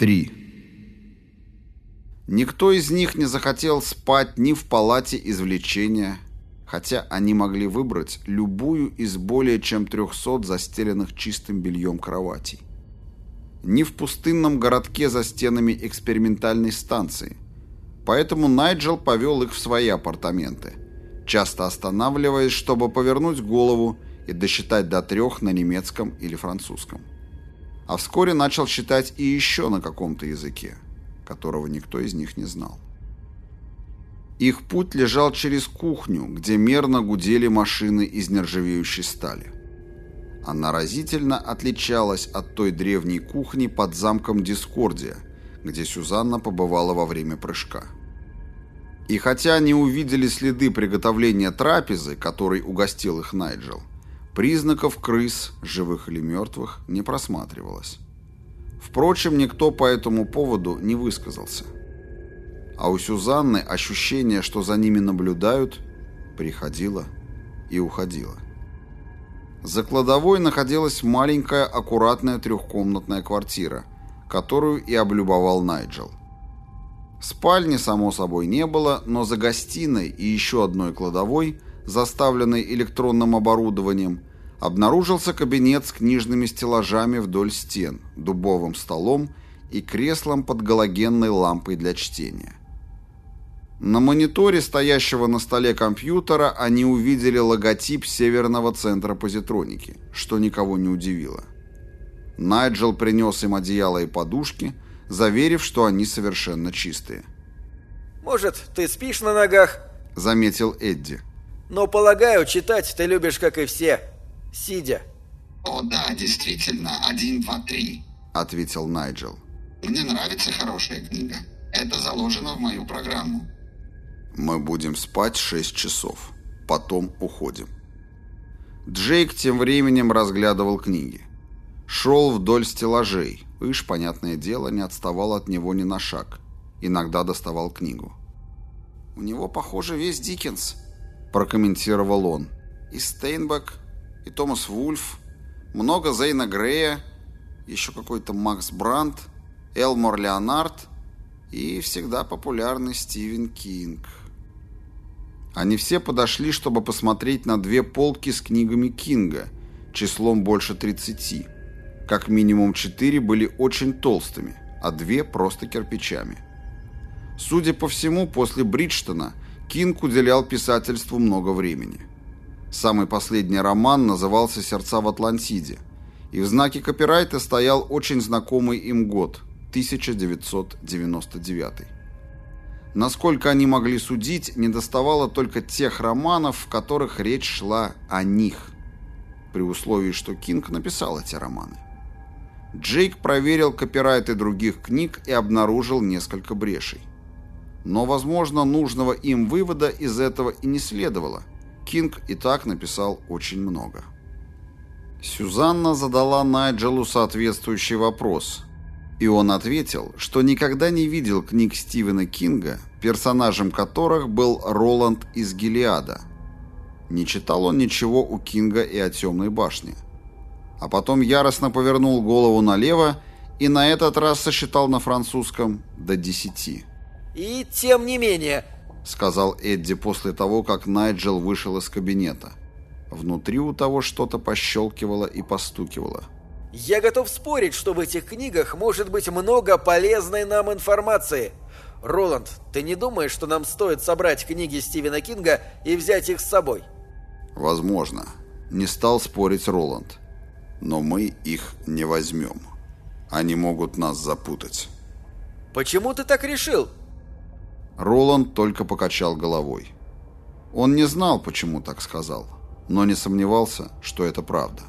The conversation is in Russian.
3. Никто из них не захотел спать ни в палате извлечения, хотя они могли выбрать любую из более чем 300 застеленных чистым бельем кроватей. Ни в пустынном городке за стенами экспериментальной станции. Поэтому Найджел повел их в свои апартаменты, часто останавливаясь, чтобы повернуть голову и досчитать до трех на немецком или французском а вскоре начал считать и еще на каком-то языке, которого никто из них не знал. Их путь лежал через кухню, где мерно гудели машины из нержавеющей стали. Она разительно отличалась от той древней кухни под замком Дискордия, где Сюзанна побывала во время прыжка. И хотя они увидели следы приготовления трапезы, которой угостил их Найджел, Признаков крыс, живых или мертвых, не просматривалось. Впрочем, никто по этому поводу не высказался. А у Сюзанны ощущение, что за ними наблюдают, приходило и уходило. За кладовой находилась маленькая аккуратная трехкомнатная квартира, которую и облюбовал Найджел. Спальни, само собой, не было, но за гостиной и еще одной кладовой, заставленной электронным оборудованием, обнаружился кабинет с книжными стеллажами вдоль стен, дубовым столом и креслом под галогенной лампой для чтения. На мониторе, стоящего на столе компьютера, они увидели логотип Северного центра позитроники, что никого не удивило. Найджел принес им одеяло и подушки, заверив, что они совершенно чистые. «Может, ты спишь на ногах?» – заметил Эдди. «Но, полагаю, читать ты любишь, как и все сидя. «О да, действительно, один, два, три», — ответил Найджел. «Мне нравится хорошая книга. Это заложено в мою программу». «Мы будем спать шесть часов. Потом уходим». Джейк тем временем разглядывал книги. Шел вдоль стеллажей. Иш, понятное дело, не отставал от него ни на шаг. Иногда доставал книгу. «У него, похоже, весь Диккенс», — прокомментировал он. «И Стейнбек, и Томас Вульф, много Зейна Грея, еще какой-то Макс Брандт, Элмор Леонард и всегда популярный Стивен Кинг. Они все подошли, чтобы посмотреть на две полки с книгами Кинга, числом больше 30. Как минимум четыре были очень толстыми, а две просто кирпичами. Судя по всему, после Бриджтона Кинг уделял писательству много времени. Самый последний роман назывался «Сердца в Атлантиде», и в знаке копирайта стоял очень знакомый им год – 1999. Насколько они могли судить, недоставало только тех романов, в которых речь шла о них, при условии, что Кинг написал эти романы. Джейк проверил копирайты других книг и обнаружил несколько брешей. Но, возможно, нужного им вывода из этого и не следовало – Кинг и так написал очень много. Сюзанна задала Найджелу соответствующий вопрос, и он ответил, что никогда не видел книг Стивена Кинга, персонажем которых был Роланд из Гелиада. Не читал он ничего у Кинга и о «Темной башне». А потом яростно повернул голову налево и на этот раз сосчитал на французском до десяти. «И тем не менее, — сказал Эдди после того, как Найджел вышел из кабинета. Внутри у того что-то пощелкивало и постукивало. «Я готов спорить, что в этих книгах может быть много полезной нам информации. Роланд, ты не думаешь, что нам стоит собрать книги Стивена Кинга и взять их с собой?» «Возможно», — не стал спорить Роланд. «Но мы их не возьмем. Они могут нас запутать». «Почему ты так решил?» Роланд только покачал головой. Он не знал, почему так сказал, но не сомневался, что это правда.